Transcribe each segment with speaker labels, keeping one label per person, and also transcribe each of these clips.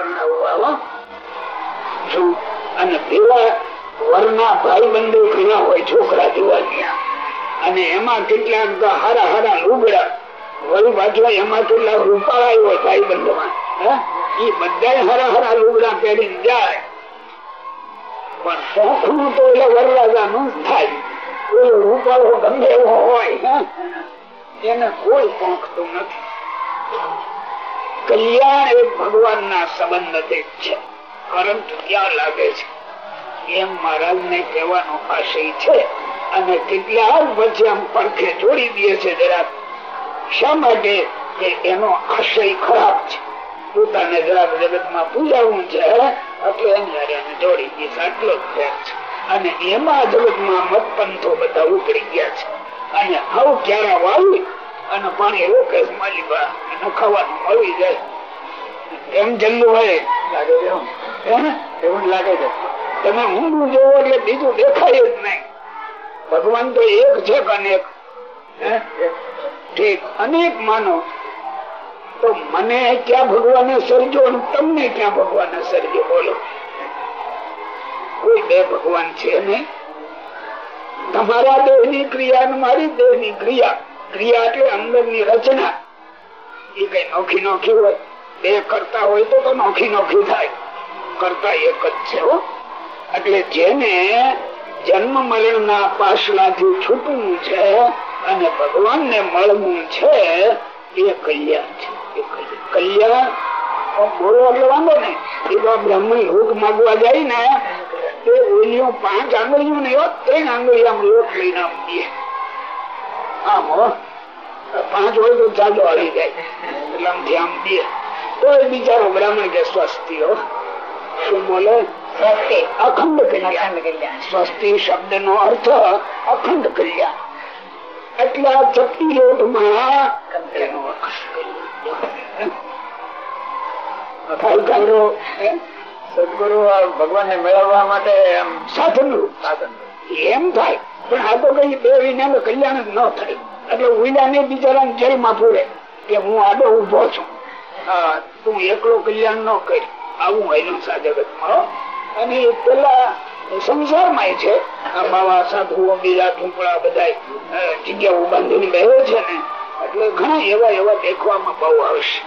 Speaker 1: પરણાવવા શું લુગડા, વળી પાછા જાય. પણ શોખનું તો એટલે વરરાજા નું થાય. કોઈ રૂપાળો ગમે એવો હોય એને કોઈ પહોંચતું નથી. કલ્યાણ એ ભગવાન ના સંબંધ છે. પરંતુ ક્યાં લાગે છે? એમ મહારાજ ને કહેવાનો આશય છે અને કેટલાક આમ પડખે જોડી દે છે જરાક. શા માટે? એનો આશય ખરાબ છે. પોતાને જરાક જગતમાં પૂજાવું છે એટલે એને જોડી દે આટલો જ ફેર છે. અને એમાં જગતમાં મતપંથો બધા ઉકળી ગયા છે. અને આવું ક્યારે વાવી? અને પાણી રોકે માલિકા એને ખાવાનું મળી જાય. એમ જલ્લું હોય. લાગે એવું લાગે છે. તમે ઊંડું જોવો એટલે બીજું દેખાય જ નહીં. ભગવાન તો એક છે અનેક ઠીક. અનેક માનો. તો મને ક્યાં ભગવાને સર્જો અને તમને ક્યાં ભગવાને સર્જો? બોલો. કોઈ બે ભગવાન છે નહીં. તમારા દેહની ક્રિયા અને મારી દેહની ક્રિયા. ક્રિયા એટલે અંદરની રચના. એ કઈ નોખી નોખી હોય, બે કરતા હોય તો નોખી નોખી થાય. કરતા એક જ છે એટલે જેને જન્મ મરણ ના પાછલાથી છૂટવું છે અને ભગવાન ને મળવું છે, એ કલ્યાણ છે. કલ્યાણ. બોલો એટલે વાંધો ને એ બ્રાહ્મણ ભૂખ માગવા જાય ને, તે ઓલિયું પાંચ આંગળીઓ ને ત્રણ આંગળી આમ લોટ લઈને દે. આમ પાંચ હોય તો ચાલો હળી જાય. એટલે આમથી આમ દે. તો એ બિચારો બ્રાહ્મણ કે સ્વસ્તિ હો. શું બોલે? અખંડ કલ્યાણ. સ્વસ્તિ શબ્દ નો અર્થ અખંડ કલ્યાણ. એટલા ચપટી લોટમાં
Speaker 2: સદગુરુ ભગવાન ને મેળવવા માટે
Speaker 1: સાધન રૂપ. સાધન એમ થાય. પણ આ તો કઈ બે વિના કલ્યાણ જ ન થાય. એટલે ઉઈલા ને બિચારા જેલમાં પૂરે. કે હું આડો ઊભો છું. તું એકલો કલ્યાણ ન કરી. આવું એનું સાધક અને પેલા સંસારમાં છે. બાવા, સાધુઓ બીજા ટુકડા બધા જગ્યાઓ બાંધીને બેહે છે ને, એટલે ઘણા એવા એવા દેખવામાં બહુ આવશે.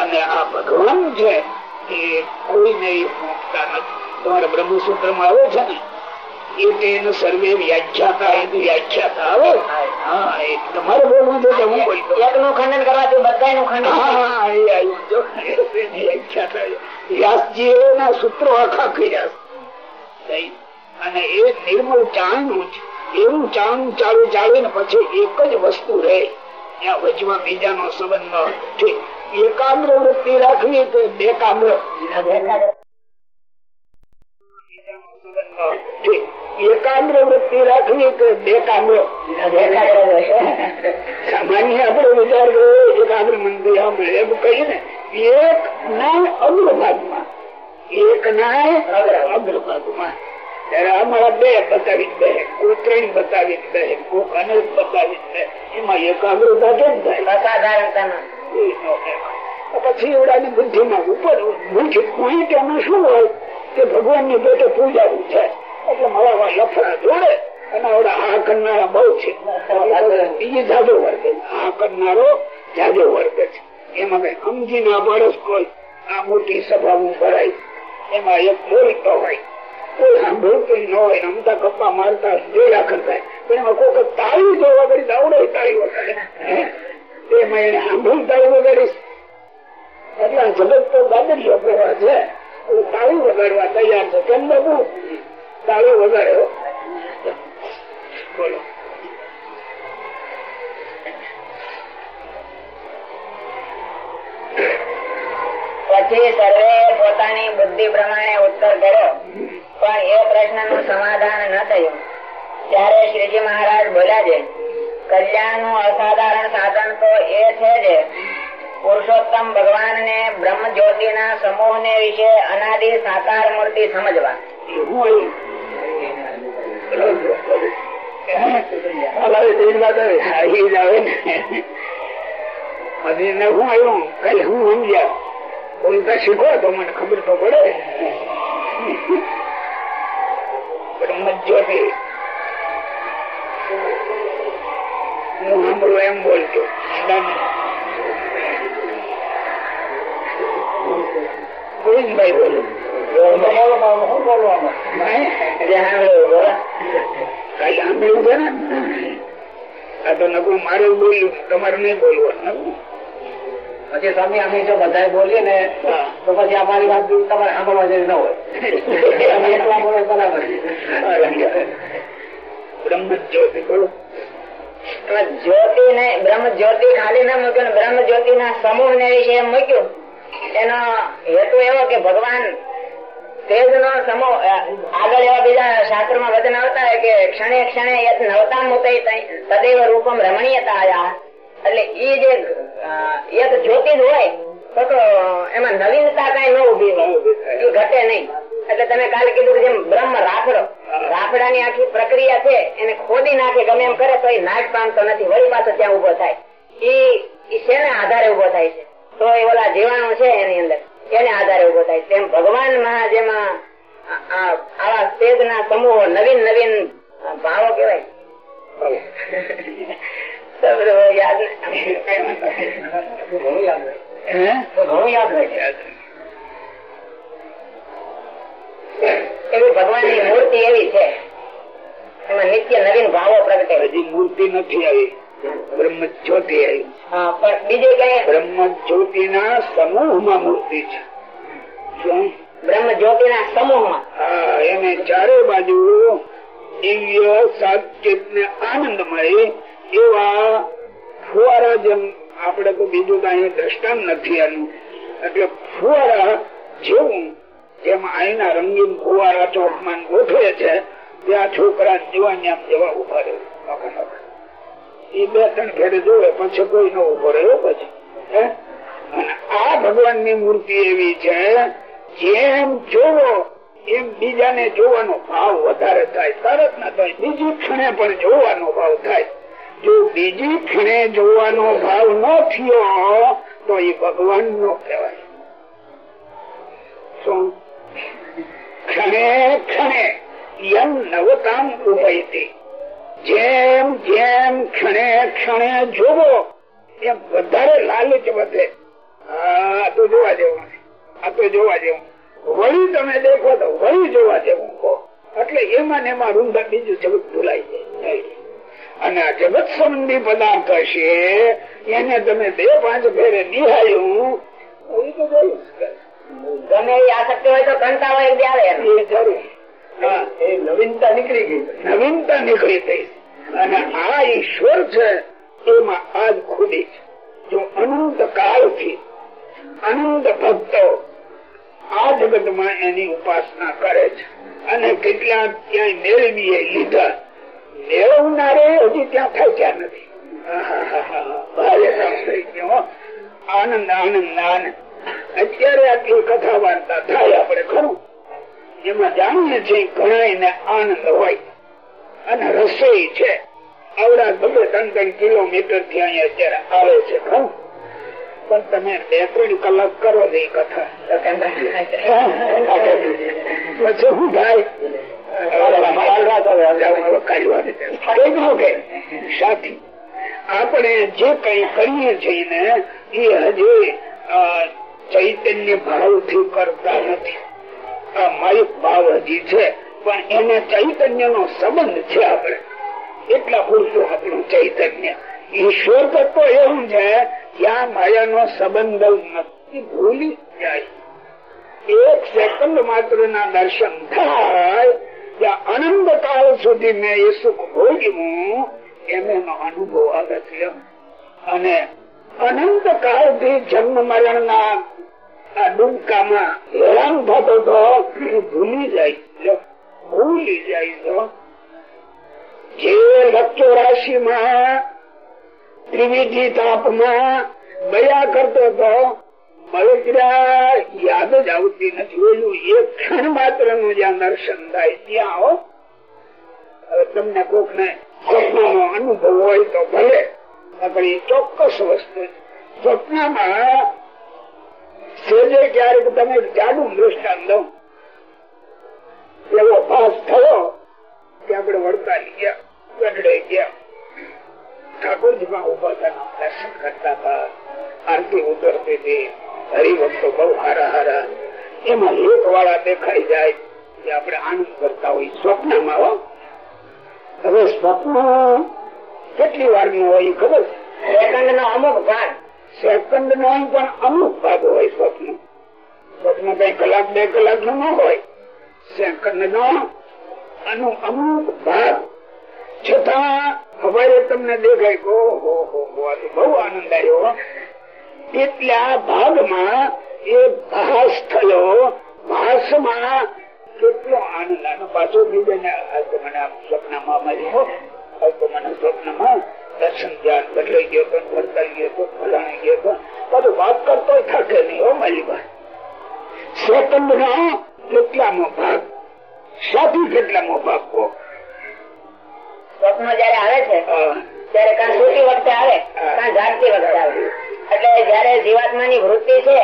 Speaker 1: અને આ ભગવાન છે, એ કોઈને મૂકતા નથી. તમારા બ્રહ્મસૂત્રમાં આવે છે ને એ સર્વે વ્યાખ્યાતા એ વ્યાખ્યાતા. આવે. હા એ તમારે બોલવું છે કે હું બોલતો?
Speaker 2: એકનું ખંડન કરવાથી બધાનું ખંડન
Speaker 1: હા હા એ આવ્યું. જો વ્યાખ્યાતા. વ્યાસજી એના સૂત્રો આખા કર્યા અને એ નિર્મળ ચાણું જ એવું ચાણું ચાલુ ચાલે ને પછી એક જ વસ્તુ રહે. ત્યાં વચમાં બીજાનો સંબંધ ન એકાગ્ર વૃત્તિ રાખવી તો બેકાગ્ર. એકાગ્ર વૃત્તિ રાખવી કે બેકાગ્ર સામાન્ય આપડે વિચાર કર્યો એકાગ્ર મંદિર એમ કહીએ ને એક ના અગ્રભાગમાં. એક ના અગ્રભાગમાં. ત્યારે અમારા બે બતાવી બે કોઈ ત્રણ બતાવી બે કોક અનેક બતાવી બે. એમાં એકાગ્રતા કેમ થાય? પછી એવડાની બુદ્ધિ માં ઉપર મુખ્ય પોઈન્ટ એમાં શું હોય? કે ભગવાનની પેટે પૂજાવું છે. એટલે મારા લફડા જોડે અને આવડે આ કરનારા બહુ છે. એ જાજો વર્ગ આ કરનારો જાદો વર્ગ છે. એમાં કઈ સમજી ના માણસ કોઈ આ મોટી સભામાં ભરાય. એમાં એક બોલતો હોય. કોઈ સાંભળતું ન હોય અમતા કપ્પા મારતા જોયા કરતા પણ એમાં કોઈ તાળી જોવા કરી આવડે તાળી વગાડે. એમાં એને સાંભળતા વગાડીશ. એટલે જગત તો ગાદડીઓ કરવા છે. તાળી વગાડવા તૈયાર છું. કેમ બાબુ તાળું વગાડ્યો બોલો.
Speaker 2: પછી સર્વે પોતાની બુદ્ધિ પ્રમાણે ઉત્તર કર્યો. પણ એ પ્રશ્નનું સમાધાન ન થયું. ત્યારે શ્રીજી મહારાજ બોલ્યા છે નું અસાધારણ સાધન તો એ છે પુરુષોત્તમ ભગવાન ને બ્રહ્મ જ્યોતિ ના સમૂહ ને વિશે અનાદિ સાકાર મૂર્તિ સમજવા.
Speaker 1: તો મને ખબર પડે બ્રહ્મ જ્યોતિ હું સાંભળું એમ બોલતો. નહીં બોલવાનું.
Speaker 3: પછી સ્વામી અમે જો બધા બોલીએ ને તો પછી અમારી વાત તમારે સાંભળવા જેવી ન હોય. બોલો બરાબર.
Speaker 1: બ્રહ્મ જ્યોતિ બોલો.
Speaker 2: જ્યોતિ ને બ્રહ્મ જ્યોતિ ખાલી ના મૂક્યો ને બ્રહ્મ જ્યોતિ ના સમૂહ ને વિશે એમ મૂક્યું. એનો હેતુ એવો કે ભગવાન તેજ નો સમો આગળ એવા બીજા શાસ્ત્રમાં વચન આવતા કે ક્ષણે ક્ષણે નવતા મુતે તદૈવ રૂપમ રમણીયતા આયા. એટલે ઈ જે એક જ્યોતિ હોય, તો તો એમાં નવીનતા કઈ ન ઊભી એ ઘટે નહીં. એટલે તમે કાલે કીધું જેમ બ્રહ્મ રાફડો ની આખી પ્રક્રિયા છે, એને ખોદી નાખે, ગમે એમ કરે, તો એ નાશ પામતો નથી. વળી પાછો ત્યાં ઊભો થાય. ઈ શેના આધારે ઊભો થાય છે? તો એ ઓલા જીવાણુ છે એની અંદર. એને આધારે ઊભો થાય તેમ ભગવાનમાં જેમાં આવા સ્ટેજ ના સમૂહો નવીન નવીન ભાવો કેવાય એવી ભગવાનની મૂર્તિ એવી છે. એમાં નિત્ય નવીન ભાવો પ્રગટે.
Speaker 1: હજી મૂર્તિ નથી આવી. બ્રહ્મ જ્યોતિ આવી
Speaker 2: હા, કઈ
Speaker 1: બ્રહ્મ જ્યોતિ ના સમૂહમાં મૂર્તિ છે.
Speaker 2: બ્રહ્મ જ્યોતિ ના સમૂહમાં?
Speaker 1: હા એને ચારે બાજુ દિવ્ય સાચિત ને આનંદમય એવા ફુવારા જેમ આપણે તો બીજું કઈ દ્રષ્ટાંત નથી આનું. એટલે ફુવારા જેવું જેમ આઈના રંગીન ફુવારા ચોકમાં ગોઠવે છે ત્યાં છોકરા જુવાનિયા જેવા ઊભા રહે. એ બે ત્રણ ઘેડે જોવે પછી કોઈ ન ઊભો રહ્યો પછી. આ ભગવાનની મૂર્તિ એવી છે, જેમ જોવો, એમ બીજાને જોવાનો ભાવ વધારે થાય. તરત ના થાય બીજી ક્ષણે પણ જોવાનો ભાવ થાય. જો બીજી ક્ષણે જોવાનો ભાવ ન થયો, તો એ ભગવાન નો કહેવાય. ક્ષણે ક્ષણે યમ નવતામ ઉપયતી જેમ જેમ ક્ષણે ક્ષણે જોવો એમ વધારે લાલચ વધે. આ તો જોવા જેવું આ તો જોવા જેવું વળી તમે દેખો તો વળી જોવા જેવું કહો. એટલે એમાં ને એમાં રૂંધા બીજું જગત ભૂલાઈ જાય. અને આ જગત સંબંધી પદાર્થ હશે એને તમે બે પાંચ ફેરે નિહાળ્યું એ તો જોયું
Speaker 2: તને આસક્તિ હોય તો કંટાળો એક આવે
Speaker 1: એ જરૂર. હા
Speaker 3: નવીનતા નીકળી ગઈ.
Speaker 1: નવીનતા નીકળી ગઈ. અને આ ઈશ્વર છે, એમાં આજ ખુદી છે. જો અનંત કાળથી અનંત ભક્તો આ જગતમાં એની ઉપાસના કરે છે. અને કેટલાક ક્યાંય મેળવીએ લીધા. મેળવનારે હજી ત્યાં થાય નથી. આનંદ આનંદ આનંદ. અત્યારે આટલી કથા વાર્તા થાય આપણે ખરું? એમાં જાણીએ છીએ ઘણા ને આનંદ હોય અને રસોઈ છે, આવડા ગમે ત્રણ ત્રણ કિલોમીટરથી અહીંયા અત્યારે આવે છે. ખરું પણ તમે બે ત્રણ કલાક કરો છો કથા. પછી શું થાય આપણે જે કઈ કરીએ છીએ ને, એ હજી ચૈતન્ય ભાવથી કરતા નથી. આ માલિક ભાવ હજી છે, પણ એને ચૈતન્ય નો સંબંધ છે આપણે. એટલા પૂરતું આપણું ચૈતન્ય. ઈશ્વર તત્વ એવું છે ત્યાં માયા નો સંબંધ નથી, ભૂલી જાય. એક સેકન્ડ માત્ર ના દર્શન થાય ત્યાં અનંત કાળ સુધી મેં એ સુખ ભોગવ્યું એમ એનો અનુભવ આવે છે. અને અનંત કાળથી જન્મ મરણ ના આ ડૂબકામાં હેરાન થતો તો ભૂલી જાય. ભૂલી જાય છે. જે લક્ષો રાશિમાં ત્રિવિધિ તાપમાં દયા કરતો તો યાદ જ આવતી નથી. ઓલું એક ક્ષણ માત્રનું જ્યાં દર્શન થાય ત્યાં આવો તમને કોક ને સ્વપ્ન અનુભવ હોય તો ભલે, પણ એ ચોક્કસ વસ્તુ સ્વપ્નમાં સેજે ક્યારેક તમે જાડું દ્રષ્ટાંત દો. એવો ભાસ થયો કે આપણે વડતાલી ગયા ગઢડે ગયા. વાળા દેખાઈ જાય કે આપણે આનંદ કરતા હોય સ્વપ્નમાં, હો. સ્વપ્ન કેટલી વારનું હોય ખબર?
Speaker 2: અમુક ભાગ
Speaker 1: સેકન્ડ નો પણ અમુક ભાગ હોય સ્વપ્ન. સ્વપ્ન કઈ કલાક, બે કલાકનું હોય. સેકન્ડ નો અનુ અમુક ભાગ. છતાં હવે તમને દેખાય કે, ઓહો, હો આ બહુ આનંદ આવ્યો એટલા ભાગમાં એ ભાસ થયો ભાસમાં કેટલો આનંદ. આનો પાછો બીજાને આ સ્વપ્નમાં મળ્યો આ સ્વપ્નમાં દર્શન ધ્યાન બદલાઈ ગયો પણ બદલાઈ ગયો પણ ફલાણી ગયો પણ બધું વાત કરતો થાકે નહીં. હો સેકન્ડ નો કેટલામો ભાગ સાધુ કેટલામો ભાગ કહો
Speaker 2: સ્વપ્ન જયારે આવે છે. ત્યારે કાં સૂતી વખતે આવે કાં જાગતી વખતે આવે. એટલે જયારે જીવાત્માની વૃત્તિ છે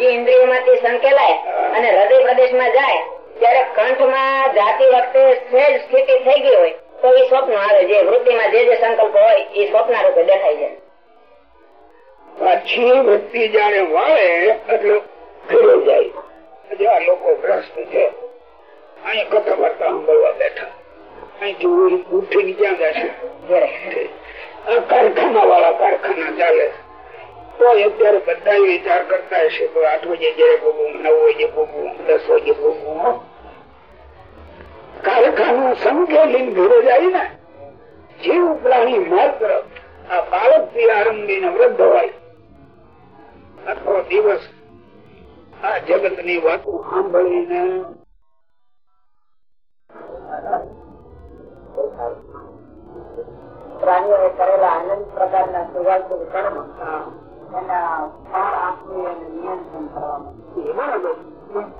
Speaker 2: એ ઇન્દ્રિયોમાંથી સંકેલાય અને હૃદય પ્રદેશમાં જાય ત્યારે કંઠમાં જાતી વખતે સહેજ સ્થિતિ થઈ ગઈ હોય. તો એ સ્વપ્ન આવે જે વૃત્તિમાં જે જે સંકલ્પ હોય એ સ્વપ્ન રૂપે દેખાય છે.
Speaker 1: પાછી વૃત્તિ જાણે વાળે એટલે ફેરો જાય. આ લોકો ભ્રષ્ટ છે. અહીં કથા વાર્તા સાંભળવા બેઠા. અહીં ઉઠીને ક્યાં જશે? આ કારખાના વાળા કારખાના ચાલે. તો અત્યારે બધા વિચાર કરતા હશે તો આઠ વાગે જયારે ભોગવું નવ વાગે ભોગવું દસ વાગે ભોગવું. કારખાનું સંકેલીને ઘરે જાય ને જીવ પ્રાણી માત્ર આ બાળકથી આરંભી ને વૃદ્ધ હોય. આખો દિવસ આ જગતની વાતો સાંભળીને
Speaker 2: પ્રાણીઓએ કરેલા અનંત પ્રકારના સુવાસિક કર્મ એના ફળ આપવું અને નિયંત્રણ કરવામાં
Speaker 1: બરાબર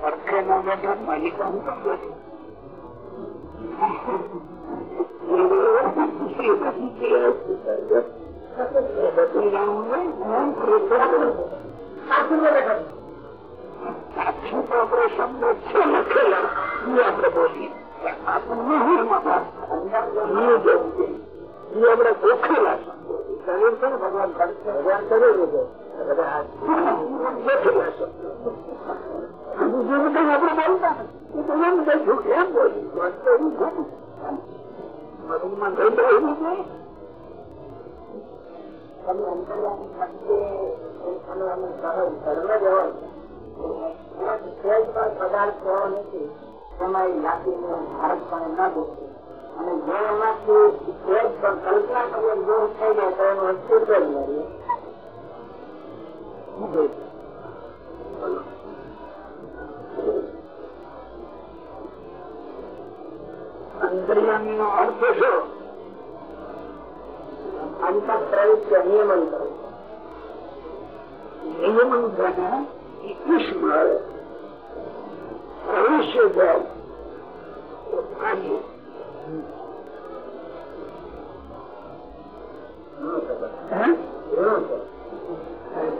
Speaker 1: પડખે ના બેઠા માલિક શબ્દ ભગવાન ભગવાન કરે છે એ તો કેમ બોલી વાત તો એવું છે.
Speaker 2: પણ પદાર્થ એવો નથી તેમાં એ લાગીને ભારતપણે ન દુખે અને જો એમાંથી સહેજ પર કલ્પના કરીએ દૂર થઈ જાય તો એનું અસ્તિત્વ જ
Speaker 1: અંતર્યામી નો અર્થ શું
Speaker 2: અંતઃ પ્રવૃત્તિ નિયમન કરવું
Speaker 1: નિયમન કરે ઈશ્વર ભવિષ્ય જાય તો કાર્ય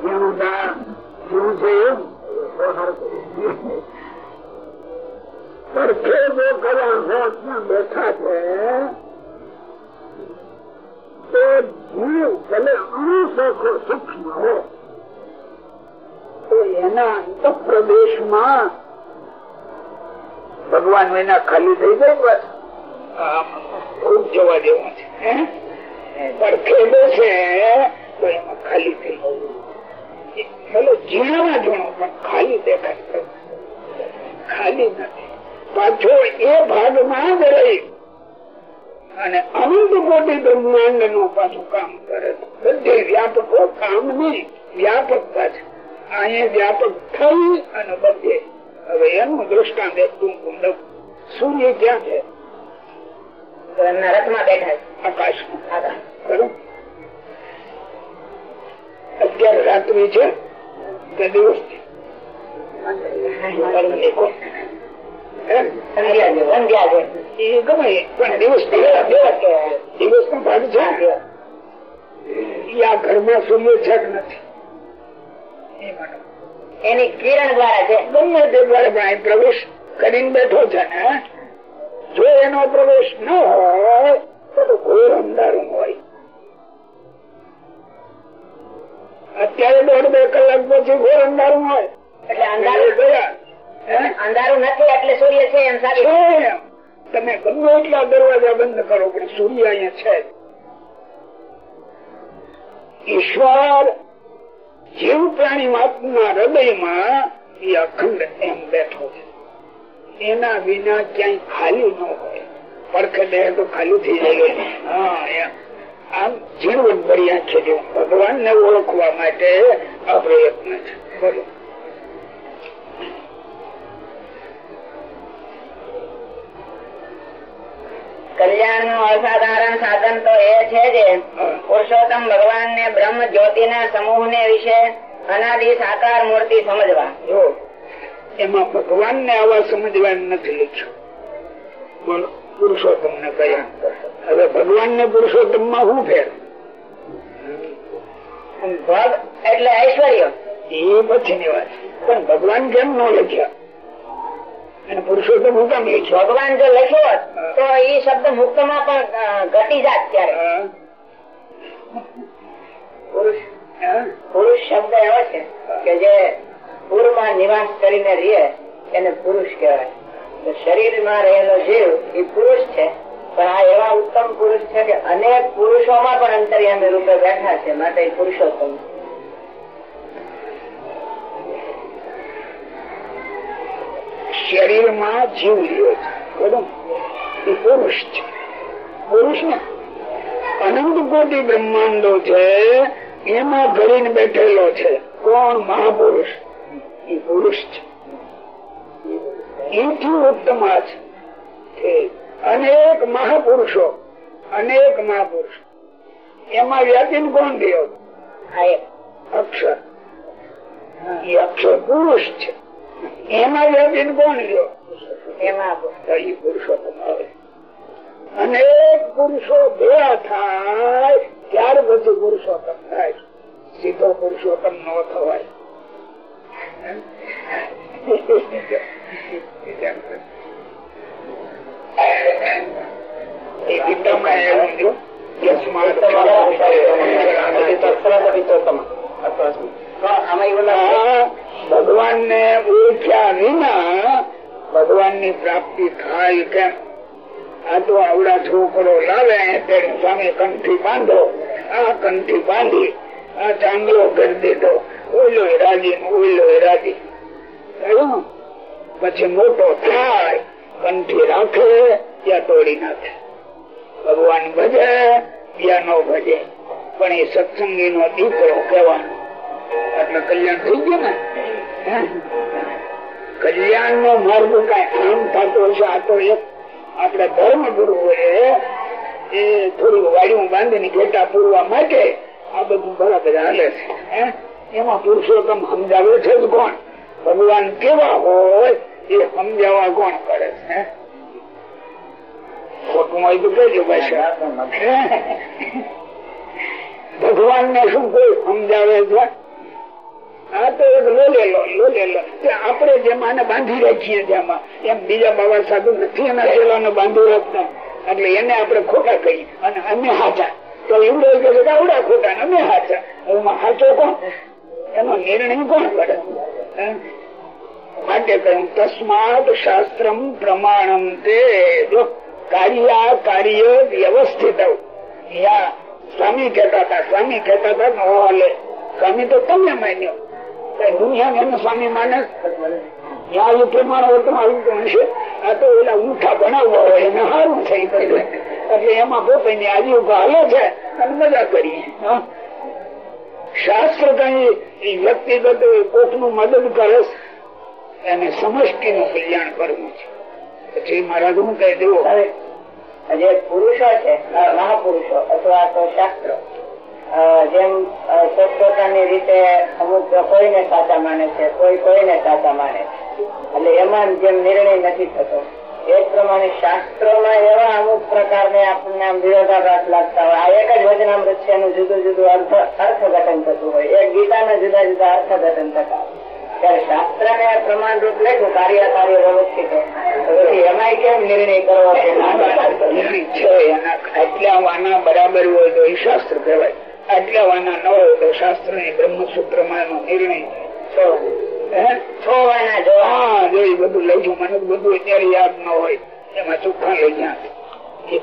Speaker 1: જેવું જેવું છે એમ પડખે જો કયા હોશમાં બેઠા છે તો જીવ ભલે અણુસખો સૂક્ષ્મ હો. તો એના અંત પ્રદેશમાં ભગવાન એના ખાલી થઈ જાય બસ. ખૂબ જવા દેવું છે? પડખે બેસે તો એમાં ખાલી થઈ ભલે ઝીણામાં ઝીણો પણ ખાલી દેખાય ખાલી નથી. પાછો એ ભાગમાં જ રહી. અને અનંત કોટી બ્રહ્માંડનું પાછું કામ કરે બધે વ્યાપકો કામ નહીં વ્યાપકતા છે અહીંયા વ્યાપક થઈ અને બધે. હવે એનું દ્રષ્ટાંત એકદમ કુંડક સૂર્ય ક્યાં છે?
Speaker 2: તો બેઠા છે.
Speaker 1: આકાશમાં.
Speaker 2: આગળ
Speaker 1: અત્યારે રાત્રિ છે. કે દિવસ છે?
Speaker 2: સંધ્યા છે સંધ્યા છે
Speaker 1: એ ગમે પણ દિવસ
Speaker 2: દિવસ
Speaker 1: નો ભાગ છે ઈ આ ઘરમાં સૂર્ય છે કે નથી
Speaker 2: એની કિરણ દ્વારા છે
Speaker 1: ગમે તે દ્વારા પ્રવેશ કરીને બેઠો છે ને જો એનો પ્રવેશ ન હોય તો ઘોર અંધારું હોય અત્યારે દોઢ બે કલાક પછી ઘોર અંધારું હોય
Speaker 2: એટલે અંધારું
Speaker 1: ગયા?
Speaker 2: અંધારું નથી એટલે સૂર્ય છે એમ સાબિત
Speaker 1: તમે ગમે એટલા દરવાજા બંધ કરો પણ સૂર્ય અહીંયા છે. ઈશ્વર જીવ પ્રાણી માત્રના હૃદયમાં એ અખંડ એમ બેઠો છે. એના વિના ક્યાંય ખાલી ન હોય. પડખે બે તો ખાલી થઈ જાય. હા એમ. આમ જીવન ભરી આંખે ભગવાન ને ઓળખવા માટે આ પ્રયત્ન છે. બોલો.
Speaker 2: કલ્યાણનું અસાધારણ સાધન તો એ છે જે. પુરુષોત્તમ ભગવાન ને બ્રહ્મ જ્યોતિ ના સમૂહ ને વિશે અનાદિ સાકાર મૂર્તિ સમજવા.
Speaker 1: એમાં ભગવાન ને આવા સમજવા નથી લખ્યું બોલો પુરુષોત્તમ ને કયા હવે ભગવાન ને પુરુષોત્તમમાં શું ફેર?
Speaker 2: ભગ એટલે ઐશ્વર્ય.
Speaker 1: એ પછીની વાત. પણ ભગવાન કેમ ન લખ્યા? પુરુષોત્તમ હું કેમ
Speaker 2: ભગવાન જો લખ્યો હોત તો એ શબ્દ મુક્તમાં પણ ઘટી જાત ત્યારે. પુરુષ પુરુષ શબ્દ એવો છે કે જે પૂરમાં નિવાસ કરીને રહે એને પુરુષ કહેવાય. તો શરીરમાં રહેલો જીવ એ પુરુષ છે. પણ આ એવા ઉત્તમ પુરુષ છે કે અનેક પુરુષોમાં પણ અંતર્યામી રૂપે બેઠા છે માટે પુરુષોત્તમ.
Speaker 1: શરીરમાં જીવ રહ્યો છે. એ પુરુષ છે. પુરુષ ને અનંત કોટી બ્રહ્માંડો છે એમાં ઘડીને બેઠેલો છે. કોણ મહાપુરુષ? એ પુરુષ છે. એથી ઉત્તમ આ છે. અનેક મહાપુરુષો અનેક મહાપુરુષો. એમાં વ્યાપીન કોણ થયો
Speaker 2: આ
Speaker 1: અક્ષર. એ અક્ષર પુરુષ છે. એમાં વ્યાપીન કોણ રહ્યો
Speaker 2: એમાં
Speaker 1: એ પુરુષોત્તમ આવે અનેક પુરુષો ભેગા થાય ત્યાર પછી પુરુષોત્તમ થાય સીધો પુરુષોત્તમ ન થવાય એવું છે, યસ્માત ભગવાન ને ઓળખ્યા વિના ભગવાનની પ્રાપ્તિ થાય કેમ? આ તો આવડા છોકરો લાવે તેની સામે કંઠી બાંધો, આ કંઠી બાંધી, આ ચાંગલો કરી દીધો. ઓલો રાજી ઓલો રાજી. પછી મોટો થાય, કંઠી રાખે, ત્યાં તોડી નાખે. ભગવાન ભજે, ત્યાં નો ભજે. પણ એ સત્સંગી નો દીકરો કહેવાનો એટલે કલ્યાણ થઈ ગયું ને? કલ્યાણ નો માર્ગ કઈ આમ થતો હશે આ તો એક આપડે ધર્મ ગુરુ એ થોડી વાડીઓ બાંધીને ઘેટા પૂરવા માટે આ બધું બરાબર હાલે છે. એમાં પુરુષોત્તમ સમજાવે છે જ કોણ? ભગવાન કેવા હોય એ સમજાવવા કોણ કરે છે? ખોટું હોય તો કેજો ભાઈ ભગવાન ને શું કોઈ સમજાવે છે? આ તો એક લોલેલો લોલેલો. આપણે જેમ આને બાંધી રાખીએ જેમાં એમ બીજા બાબા સાધુ નથી એના ચેલાને બાંધી રાખતા. એટલે એને આપણે ખોટા કહી અને અમે હાચા. તો એવડો કે આવડા ખોટા અમે હાચા. એમાં હાચો કોણ? એનો નિર્ણય કોણ કરે? માટે કહ્યું, તસ્માત શાસ્ત્રમ પ્રમાણમ તે જો કાર્ય કાર્ય વ્યવસ્થિત સ્વામી કહેતા હતા, સ્વામી કહેતા હતા સ્વામી તો તમે માન્યો. દુનિયા એ એમાં કરીએ. શાસ્ત્ર કઈ એ વ્યક્તિગત કોકનું મદદ કરે એને સમષ્ટિ નું કલ્યાણ કરવું છે. પછી મહારાજ હું કહી દેવો.
Speaker 2: જે પુરુષો છે, મહાપુરુષો, અથવા તો શાસ્ત્રો જેમ પોતપોતાની રીતે અમુક કોઈને સાચા માને છે, કોઈ કોઈને સાચા માને છે. એટલે એમાં જેમ નિર્ણય નથી થતો. એ પ્રમાણે શાસ્ત્રોમાં એવા અમુક પ્રકારને આપણને વિરોધાભાસ લાગતા હોય. આ એક જ વચનામૃત છે, એનું જુદું જુદું અર્થ, અર્થઘટન થતું હોય. એક ગીતાના જુદા જુદા અર્થઘટન થતા. ત્યારે શાસ્ત્ર ને પ્રમાણરૂપ લેખું કાર્ય કાર્ય વ્યવસ્થિત એમાં કેમ નિર્ણય કરવો એટલે ના કરવો?
Speaker 1: નિર્ણય છે એના આટલા વાના બરાબર હોય તો એ શાસ્ત્ર કહેવાય. આટલા ન હોય તો શાસ્ત્રની બ્રહ્મસૂત્રમાં નિર્ણય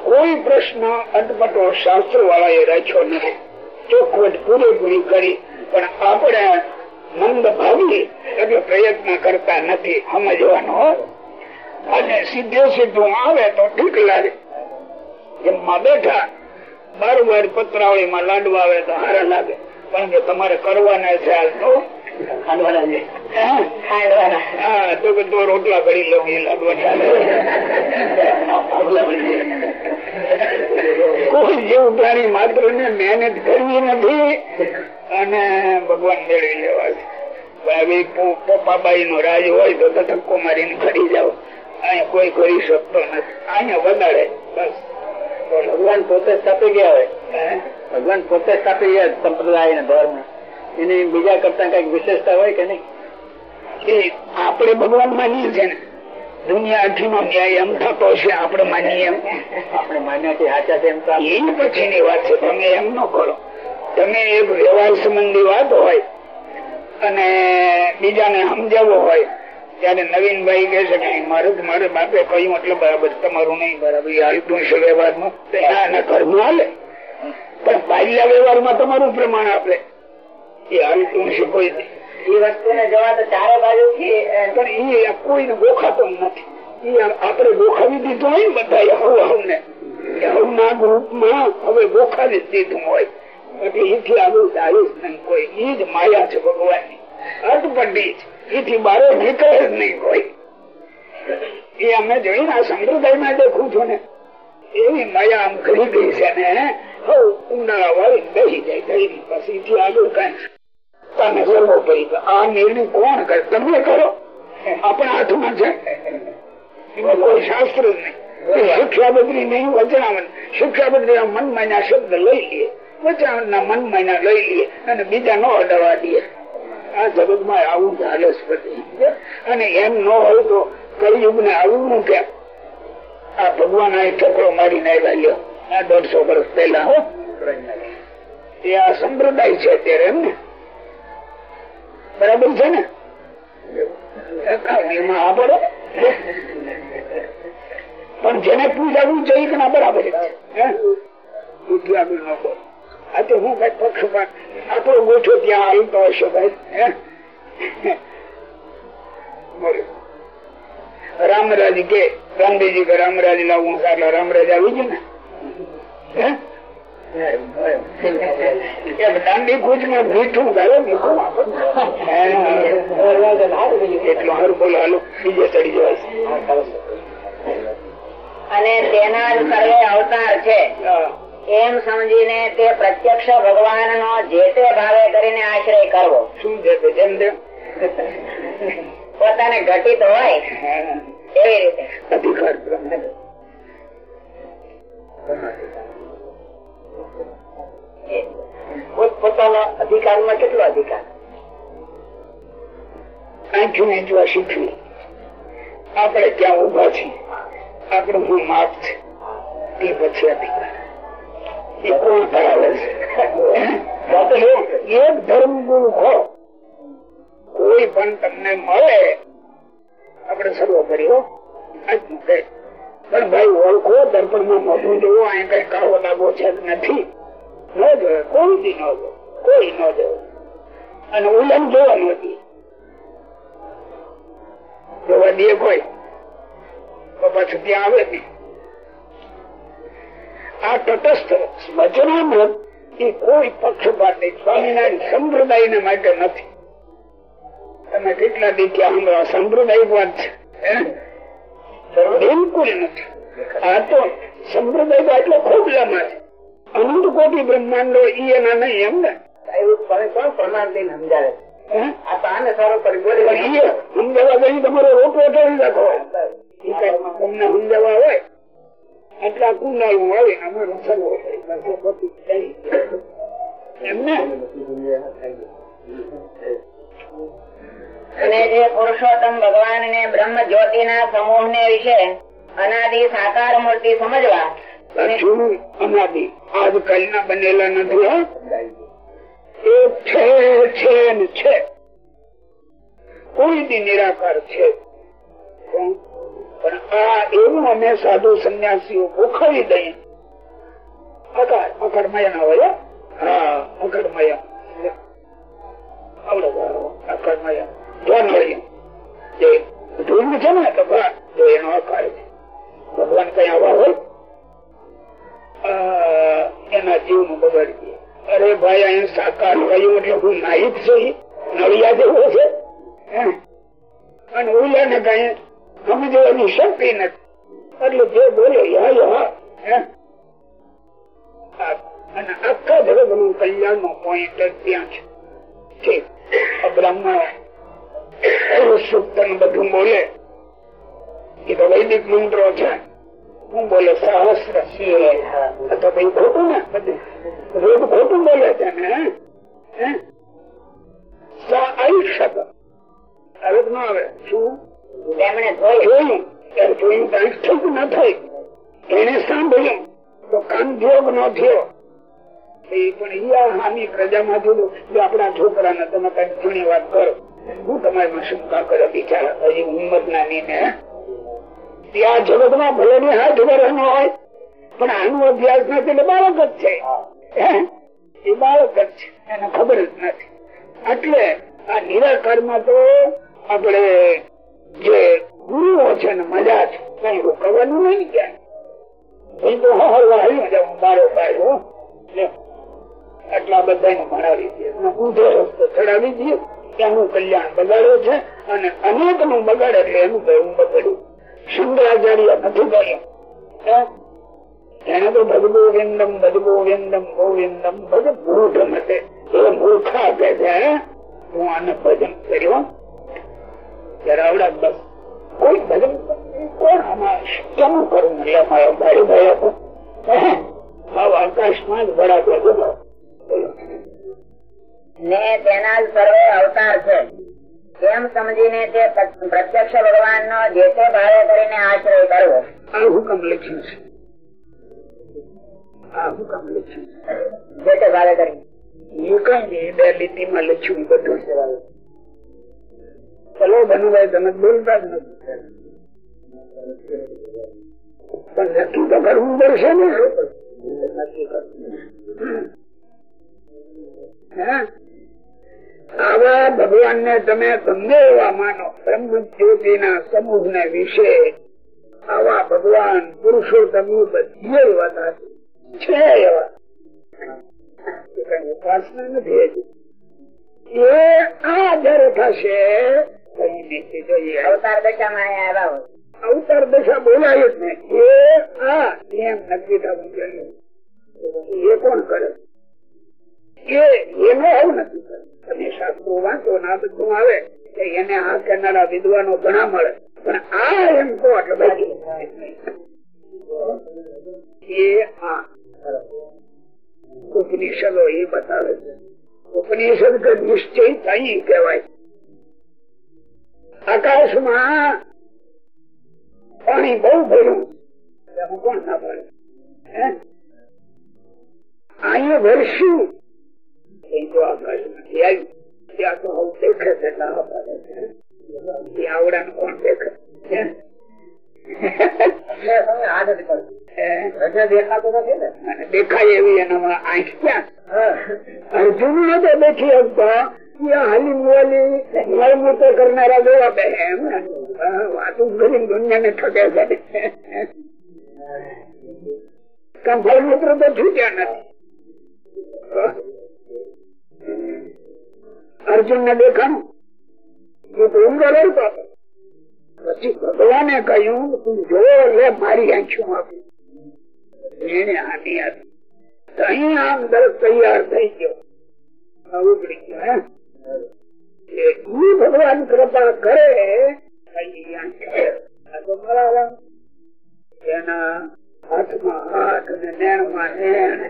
Speaker 1: કોઈ પ્રશ્ન અટપટો શાસ્ત્ર વાળા એ રાખ્યો નથી. ચોખવટ પૂરેપૂરી કરી પણ આપણે મંદ ભાગી એટલે પ્રયત્ન કરતા નથી. સમજવાનો અને સીધે સીધું આવે તો ઠીક લાગે. એમાં બેઠા બાર વાર પત્રાવળીમાં લાડવા આવે તો હારા લાગે. પણ તમારે કરવાના છે હાલ તો. હા. તો રોટલા કરી લઉં એ લાડવા કોઈ જીવ પ્રાણી માત્ર ને મહેનત કરવી નથી અને ભગવાન મેળવી લેવા છે. આવી પપ્પાબાઈ નો રાજ હોય તો ધક્કો મારીને ખરી જાવ અહીંયા કોઈ કરી શકતો નથી. અહીંયા વધારે બસ.
Speaker 3: ભગવાન પોતે સ્થાપી ગયા હોય. ભગવાન પોતે સ્થાપી ગયા સંપ્રદાય ને ધર્મ. એની બીજા કરતા કંઈક વિશેષતા હોય કે નહીં?
Speaker 1: આપણે ભગવાન માનીએ છીએ ને. દુનિયા આખી નો ન્યાય એમ થતો છે આપણે માનીએ એમ.
Speaker 3: આપણે માન્યા કે સાચા છે એમ તો
Speaker 1: પછીની વાત છે. તમે એમ ન કરો. તમે એક વ્યવહાર સંબંધી વાત હોય અને બીજાને સમજાવવો હોય ત્યારે નવીનભાઈ કે છે કે મારું મારે બાપે કહ્યું એટલે બરાબર તમારું નહીં બરાબર. હાલતું છે વ્યવહારમાં. એના ઘરમાં હાલે. પણ બાલ્ય વ્યવહારમાં તમારું પ્રમાણ આપે. એ હાલતું છે કોઈ
Speaker 2: એ વસ્તુને જોવા તો ચારે બાજુથી
Speaker 1: પણ એ કોઈને ગોખાતો નથી. એ ગોખાવી દીધું હોય બધા હવ હવને હવના ગ્રુપમાં હવે ગોખાવી દીધું હોય. એટલે એથી આગળ કોઈ. એ જ માયા છે ભગવાનની. અટપટી જ એથી બારે નીકળે જ નહીં કોઈ એ અમે જોયું આ સંપ્રદાયમાં દેખું છું ને, એવી માયા ઘડી ગઈ છે ને ઉનાળા વાળી બેસી જાય થઈ પછી થી આગળ કઈ તમે પડી આ નિર્ણય કોણ કરે? તમે કરો. આપણા હાથમાં છે. એમાં કોઈ શાસ્ત્ર જ નહીં. શિક્ષા બદલી નહીં, વચનાવન. શિક્ષા બદલી મન મહિના શબ્દ લઈ લઈએ વચનાવન ના મન મહિના લઈ લઈએ અને બીજા નો અડવા દઈએ આ જગતમાં આવું ચાલે છે અને એમ ન હોય તો કળિયુગ ને આવું કે આ ભગવાન આ ઠોકરો મારીને આવ્યા લ્યો. આ દોઢસો વર્ષ પહેલા. હો. એ આ સંપ્રદાય છે અત્યારે એમ ને? બરાબર છે ને? પણ જેને પૂજાવું છે એ ના બરાબર છે? બુદ્ધિ ન બોલ. આ તો હું કઈ પક્ષપાત આપણો ગોઠો ત્યાં હાલતો હશે ભાઈ. રામરાજ કે ગાંધીજી કે રામરાજ લાવું એટલે રામરાજ આવી ગયું ને? દાંડી કૂચમાં મીઠું ગાયો મીઠું એટલું હારું બોલો હાલો બીજે ચડી જવાય.
Speaker 2: અને તેના સર્વે અવતાર છે. એમ સમજીને તે પ્રત્યક્ષ ભગવાન નો જે તે ભાવે કરીને આશ્રય કરવો.
Speaker 1: શું છે
Speaker 2: પોતાને ઘટિત હોય એવી રીતે.
Speaker 1: અધિકાર
Speaker 2: પોતપોતાના અધિકારમાં કેટલો અધિકાર?
Speaker 1: આંખી વેચવા શીખવી. આપણે ક્યાં ઊભા છીએ. આપણું હું માપ છે. તે પછી અધિકાર. એક ધર્મ ગુણ કોઈ પણ તમને મળે આપણે સર્વોપરી કર્યો પણ ભાઈ ઓળખો દર્પણમાં મોઢું જોવો અહીં કઈ. કાળો લાગો છે નથી ન જોવે કોઈ બી ન જોવે કોઈ ન જોવે અને ઉલન જોવાનું હતી જોવા દે કોઈ પાછું ત્યાં આવે નહીં આ તટસ્થ વચનામૃત એ કોઈ પક્ષપાત સ્વામિનારાયણ સંપ્રદાય માટે નથી. તમે કેટલા દી હમણાં સંપ્રદાય વાત છે? બિલકુલ નથી. આ તો સંપ્રદાય એટલો ખોબલામાં છે. અનંત કોટી બ્રહ્માંડો ઈ એના નહીં એમ ને?
Speaker 3: એવું પણ કોણ પ્રમાણ લઈને સમજાવે
Speaker 1: તમારો રોટો ઠરી રાખો તમને સમજાવવા હોય? એટલા કુંડાળું હોય ને અમારો સર્વો હોય. બસ એ પતી જાય. એમ ને
Speaker 2: અને જે પુરુષોત્તમ ભગવાન ને બ્રહ્મ જ્યોતિ ના સમૂહ ને વિશે અનાદિ સાકાર મૂર્તિ સમજવા.
Speaker 1: અનાદિ? આજકાલ ના બનેલા નથી એ છે છે ને છે. કોઈ દી નિરાકાર છે. પણ આ એવું અમે સાધુ સંન્યાસીઓ ભૂખાવી દઈએ. અકાર ના હોય હા. અકર્મય આવડે ધ્યાન ધૂમ છે ને તો એનો આકાર છે. ભગવાન કઈ આવા હોય? એના જીવનું બગાડી અરે ભાઈ અહીંયા સાકાર કહ્યું એટલે હું નાહિત છે સમજવાની શક્તિ નથી. એટલે જે બોલે આખા જગતનું કલ્યાણ નો પોઈન્ટ ત્યાં છે. આ બધું બોલે. એ તો વૈદિક મંત્રો છે. હું બોલે સહસ્ર તો ભાઈ ખોટું ને? બધું. રોજ ખોટું બોલે છે ને? સ આયુષ્ય. હવે ન આવે. શું?
Speaker 2: તેમણે જોયું
Speaker 1: જોયું તમે કઈ ઘણી વાત કરો, હું તમારી શંકા કરો બિચારા હજી ઉંમર નાની ને ત્યાં જગતમાં ભલે ની હાથ વર્ષ હોય, પણ આનો અભ્યાસ નથી, એટલે બાળક જ છે? એ બાળક જ છે. એને ખબર જ નથી. એટલે આ નિરાકારમાં તો આપણે જે ગુરુઓ છે ને મજા છે. કઈ રોકવાનું નહીં ક્યાંય. એ તો હળવા હળી જાઉં બારો બારો આટલા બધા ભણાવી દે. ઊંધો રસ્તો ચડાવી દઈએ બગાડે એટલે એનું કયું બગડ્યું શંકરાચાર્ય નથી કહ્યું એને તો ભજ ગોવિંદમ ગોવિંદમ ભજ મૂઢ મતે એ કે છે હું આને ભજન કર્યો. ત્યારે આવડા બસ. કોઈ ભજન કોણ આમાં કેમ કરું? એટલે મારો ભાઈ ભાઈ હતો. ભાવ આકાશમાં જ ભરાતો જતો
Speaker 2: ને તેના જ સર્વે અવતાર છે. એમ સમજીને તે પ્રત્યક્ષ ભગવાન નો જે તે ભાવે કરીને આશ્રય કરવો?
Speaker 1: આ હુકમ લખ્યું છે. આ હુકમ લખ્યું છે.
Speaker 2: જે તે ભાવે કરીને
Speaker 1: નહીં બે લીટીમાં લખ્યું બધું. ચલો બનુભાઈ તમે બોલતા જ નથી. પણ નક્કી તો કરવું પડશે ને? આવા ભગવાન ને તમે ગમે માનો. બ્રહ્મ જ્યોતિ ના સમૂહ ને વિશે આવા ભગવાન પુરુષોત્તમ બધી એવા છે એવા. ઉપાસના નથી એ આ જયારે થશે
Speaker 2: અવતાર
Speaker 1: દશા બોલાય જ નહીં. એમ નક્કી થવું એ કોણ કરે? એ એનો આવું નથી કરે. તમે શાસ્ત્રો વાંચો ને આ બધું આવે એને આ કરનારા વિદ્વાનો ઘણા મળે. પણ આ એમ કહો એટલે બાકી એ આ. ઉપનિષદો એ બતાવે છે. ઉપનિષદ કે નિશ્ચય થઈ કહેવાય. આકાશમાં પાણી બહુ ભર્યું. હું કોણ ના પડે અહીંયા ભરશું આકાશમાંથી આવ્યું. ત્યાં તો દેખે છે કોણ દેખે?
Speaker 3: નથી
Speaker 1: દેખાય એવી એનામાં આંખ ક્યાં? અર્જુન નતો દેખી શકતો ત્યાં હાલી કરનારા જોવા બે હા, વાતું કરી દુનિયાને ઠકે છે. કામ ફળમૂત્ર તો છૂટ્યા નથી. અર્જુન ને દેખાણું. એ તો ઊંડો તો. પછી ભગવાને કહ્યું તું જો લે મારી આંખો આપી. એને આની આપી અહીં આમ દરસ તૈયાર થઈ ગયો. ઉગડી ગયો હે. કૃપા કરે એના હાથમાં હાથ ને નેણમાં નેણ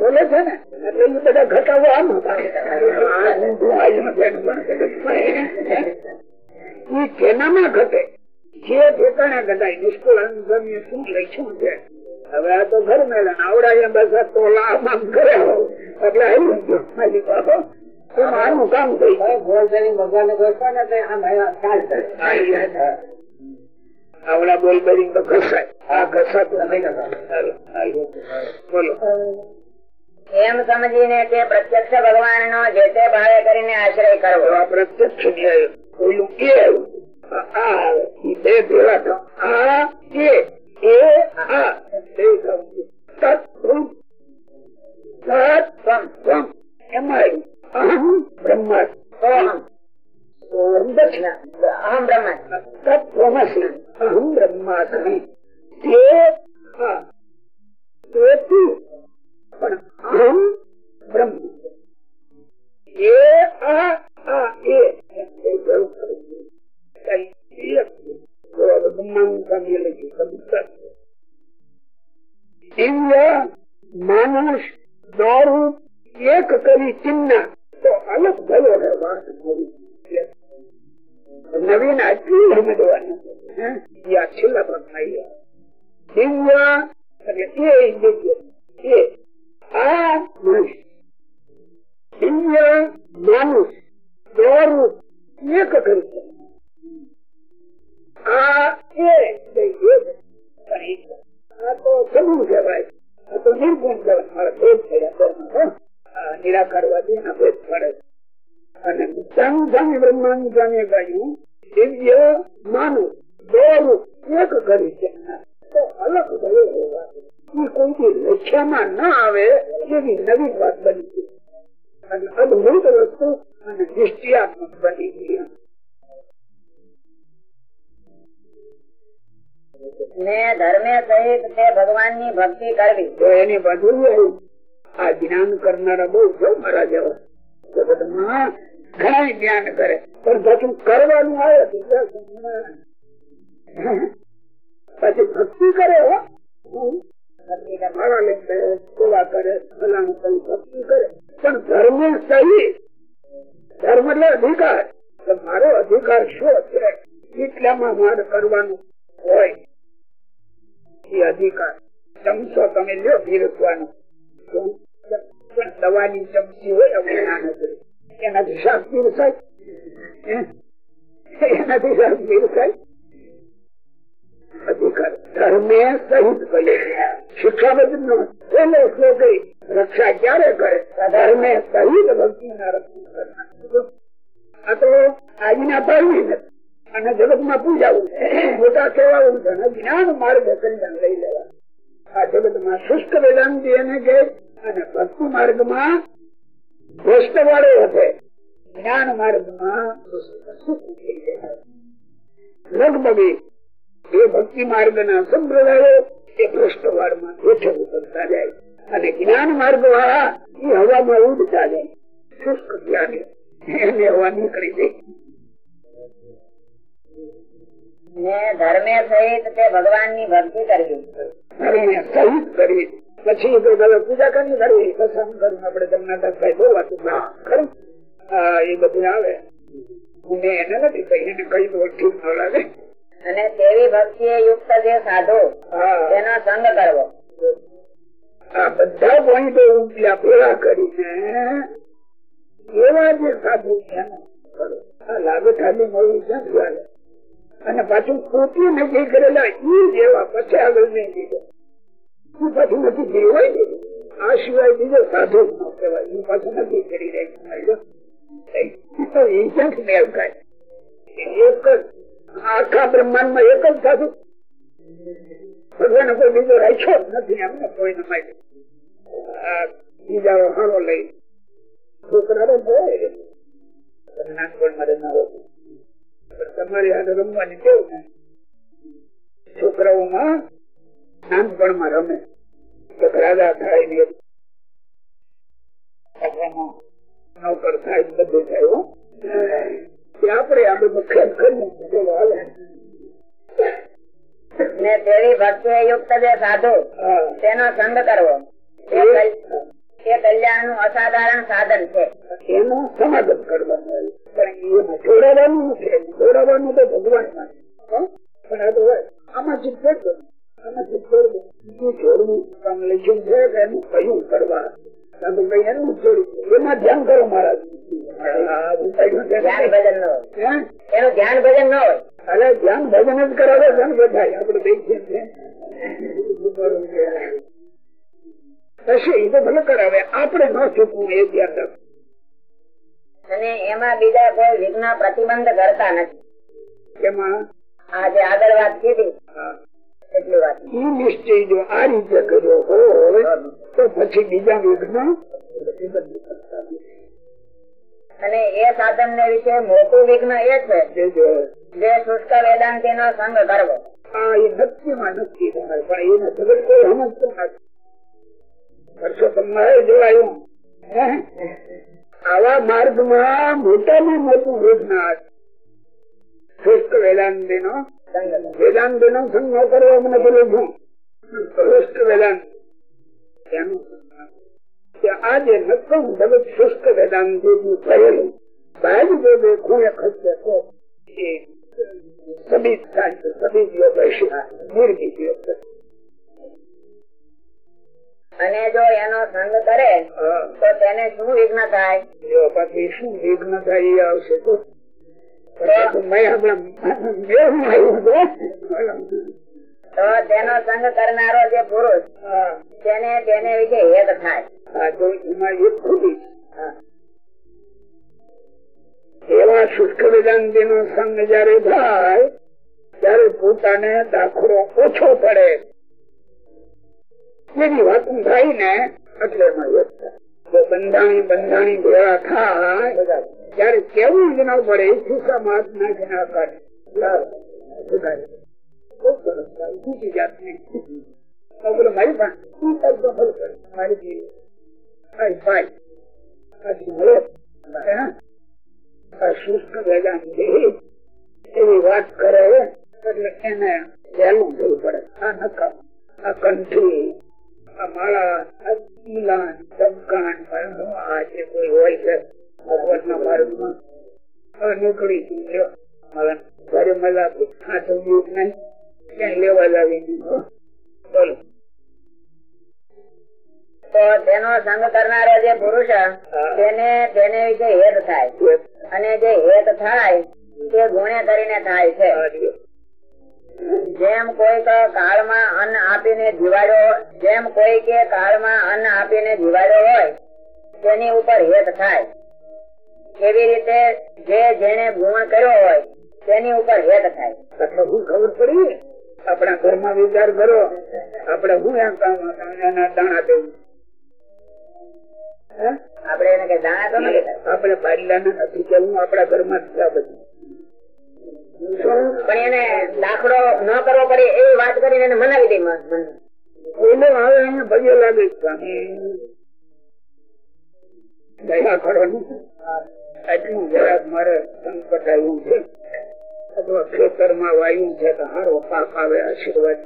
Speaker 1: બોલે છે ને, એટલે એ બધા ઘટાડો આમ હતા એનામાં ઘટે, જે ઠેકાણે ઘટાય નિષ્કુળ અનુભવી શું લખ્યું છે હવે આ તો ઘર મેળા આવડા બસ તોલા આમ કરે એટલે આવી ગયો મારી બાપો એમાં આનું કામ થઈ ગયું
Speaker 3: ગોળ જઈને ભગવાનને ગોઠવો ને તો આમ ખ્યાલ થાય
Speaker 1: આવડા બોલ બેરિંગ તો ઘસાય. આ ઘસાતું
Speaker 3: નહીં.
Speaker 1: બોલો.
Speaker 2: એમ સમજીને કે પ્રત્યક્ષ ભગવાન નો જે તે ભાવે કરીને આશ્રય કરવો.
Speaker 1: આ પ્રત્યક્ષ ન્યાય એ આ બે ભેગા આ એ એ આ. બે તત્વ એમાં અહમ ઓમ દક્ષિણા
Speaker 2: અહમ બ્રહ્મ
Speaker 1: તત્વમસી અહમ બ્રહ્માસ્મિ એક. કરી ચિહ્ન તો અલગ ભયો હે વાત. નવીન આટલી સમજવાનું હે? એ આ છેલ્લા આ મનુષ્ય. દિવ્ય માનુષ દોરું, એક કરી. આ એ. આ તો સમૂહ કહેવાય. આ તો નિર્ગુણ કહેવાય. મારા ભેદ થયા. નિરાકારવાદી એના ભેદ પડે. અને સંઘ બ્રહ્માંડ સ્વામીએ ગાયું. દિવ્ય માનું દોરું એક કરી છે. તો અલગ ગયો હોવા એ કોઈ લક્ષ્યમાં ન આવે એવી નવી વાત બની છે અને અદભુત વસ્તુ અને દૃષ્ટિયાત્મક બની ગઈ.
Speaker 2: ને ધર્મે સહિત તે ભગવાનની ભક્તિ કરવી.
Speaker 1: તો એની બધું આ જ્ઞાન કરનારા બહુ જો મારા જેવા જગતમાં ઘણા જ્ઞાન કરે. પણ પાછું કરવાનું આવે. પછી ભક્તિ કરે કરે, કરે કરી કરે. પણ ધર્મ સહી. ધર્મ એટલે અધિકાર. મારો અધિકાર શું છે? એટલામાં મારે કરવાનું હોય. એ અધિકાર. ચમચો તમે લ્યો પીરસવાનો પણ દવાની ચમચી હોય ના હતી એનાથી શાક પીરસાય એનાથી શાક પીરસાય ધર્મે સહિત કહે શિક્ષાબદ્ધ રક્ષા ક્યારે કરે ધર્મે સહિત ભક્તિ ના રક્ષણ આ તો આજના પાડવી નથી અને જગતમાં પૂજાવું મોટા કહેવાવું છે જ્ઞાન માર્ગ કલ્યાણ લઈ લેવા આ જગતમાં શુષ્ક વેદાંતિ એને કે અને ભક્તિ માર્ગમાં ભ્રષ્ટ વાળો હશે જ્ઞાન માર્ગમાં લગભગ એ ભક્તિ માર્ગ ના સંપ્રદાયો એ ભ્રષ્ટ વાળમાં હેઠળ ઉતરતા જાય. અને જ્ઞાન માર્ગ વાળા એ હવામાં ઉડતા જાય. શુષ્ક જ્ઞાન એને હવા નીકળી જાય.
Speaker 2: ને ધર્મે સહિત તે ભગવાનની ભક્તિ કરવી
Speaker 1: ધર્મે સહિત કરવી પછી તો તમે પૂજા કરી કરવી પસંદ કરું આપડે તમને ભાઈ બહુ વાતું ખરું? એ બધું આવે. મેં એને નથી કહી એને કહી તો ઠીક ન લાગે.
Speaker 2: અને તેવી ભક્તિ યુક્ત જે સાધુ તેનો સંગ કરવો.
Speaker 1: આ બધા પોઈન્ટો ઉપલા ભેગા કરીને એવા જે સાધુ આ લાગે ખાલી મળવું છે અને પાછું ખોટી નક્કી કરેલા ઈ જેવા પછી આગળ નહીં દીધો ઈ પાછું નથી દેવાય ને? આ સિવાય બીજો સાધુ જ ન ઈ પાછું નથી કરી રહ્યું એ ક્યાંથી મેળ ખાય? એક જ, આખા બ્રહ્માંડમાં એક જ સાધુ. ભગવાન કોઈ બીજો રાખ્યો જ નથી એમને કોઈને માટે આ બીજા વહાણો લઈ ના પણ તમારી હાથે રમવાની કેવું ને છોકરાઓમાં નાનપણમાં રમે. એક રાજા થાય નોકર થાય બધું થાય આપડે આ બધું ખેલ
Speaker 2: ને તેવી ભક્તિ યુક્ત જે સાધુ તેનો સંગ કરવો. એ કલ્યાણનું અસાધારણ સાધન છે.
Speaker 1: એનું સમાધાન કરવાનું પણ નથી. જોડાવાનું તો ભગવાનમાં પણ આ તો હોય આમાંથી છોડજો આમાંથી છોડજો બીજું છોડવું કામ લખ્યું છે કે એનું કયું કરવા એનું છોડ્યું એમાં ધ્યાન કરો મારા
Speaker 2: ભજન એનું ધ્યાન ભજન ન હોય
Speaker 1: અરે ધ્યાન ભજન જ કરાવે છે ને બધા આપડે દેખીએ છીએ એ તો ભલે કરાવે આપણે ન ચૂકવું એ ધ્યાન રાખવું
Speaker 2: અને એમાં બીજા કોઈ વિઘ્ન પ્રતિબંધ કરતા નથી
Speaker 1: એમાં
Speaker 2: આજે આગળ વાત કીધી. વાત
Speaker 1: નિશ્ચય જો આ રીતે કર્યો હોય તો પછી બીજા વિઘ્ન
Speaker 2: અને એ સાધન ને વિશે મોટું વિઘ્ન એ છે
Speaker 1: જે
Speaker 2: શુષ્ક વેદાંતિ નો સંગ કરવો.
Speaker 1: હા એ નક્કી માં નક્કી થાય પણ એને ખબર કોઈ નથી પરસોત્તમમાં એ જોવાયું? આવા માર્ગમાં મોટામાં મોટું વિઘ્ન આ શુષ્ક વેદાંતિ નો વેદાંતિ નો સંગ કરવો મને પેલું છું શુષ્ક વેદાંત. આ જે નક્કમ જગત શુષ્ક વેદાંતિ કહેલું બહાર જો દેખું એ ખસે તો એ સબીજ થાય સબીજ યોગ નિર્બીજ યોગ.
Speaker 2: અને જો એનો સંગ કરે તો તેને શું વિઘ્ન થાય?
Speaker 1: પછી શું વિઘ્ન થાય એ આવશે તો
Speaker 2: તો તેનો સંગ કરનારો જે પુરુષ તેને તેને વિશે હેત થાય.
Speaker 1: એવા શુષ્ક વેદાંતિ નો સંગ જયારે થાય ત્યારે પોતાને દાખલો ઓછો પડે. એની વાત થાય ને એટલે બંધાણી બંધાણી ભેળા થાય ત્યારે કેવું જ ના પડે હાથ નાખીને ના કાઢે. સુધારે. બહુ સરસ થાય. બીજી જાતની. તો બોલો, મારી થાય તો ભલે કરે. મારી ભાઈ ભાઈ એવી વાત કરે એટલે એને વહેલું જવું પડે આ નકામ, આ કંઠી, આ માળા, આ ઈલાન ચમકાન આ જે કોઈ હોય છે નીકળી ઘરે મળા નહીં. ક્યાંય લેવા લાવી નહીં બોલો.
Speaker 2: તો તેનો સંગ કરનારો જે પુરુષ તેને તેને વિશે હેત થાય. અને જે હેત થાય તે ગુણે કરીને થાય છે. જેમ કોઈ કોઈક કાળમાં અન્ન આપીને જીવાડ્યો જેમ કોઈ કે કાળમાં અન્ન આપીને જીવાડ્યો હોય તેની ઉપર હેત થાય. એવી રીતે જે જેને ગુણ કર્યો હોય તેની ઉપર હેત થાય
Speaker 1: એટલે શું ખબર પડી આપણા ઘરમાં વિચાર કરો આપણે શું એમ કામ એના દાણા દેવું હે?
Speaker 2: આપડે એને કઈ દાણા તો નથી.
Speaker 1: આપણે બાયલાના નથી કેવું આપણા ઘરમાં જ બધું
Speaker 2: પણ એને દાખલો ન કરવો પડે એવી વાત કરીને એને મનાવી દે મન-.
Speaker 1: કોઈને આવે ભવ્ય લાગે સ્વામી. દયા કરો ને જરાક મારે સંકટ આવ્યું છે. અથવા ખેતરમાં વાયુ છે તો હારો પાક આવે, આશીર્વાદ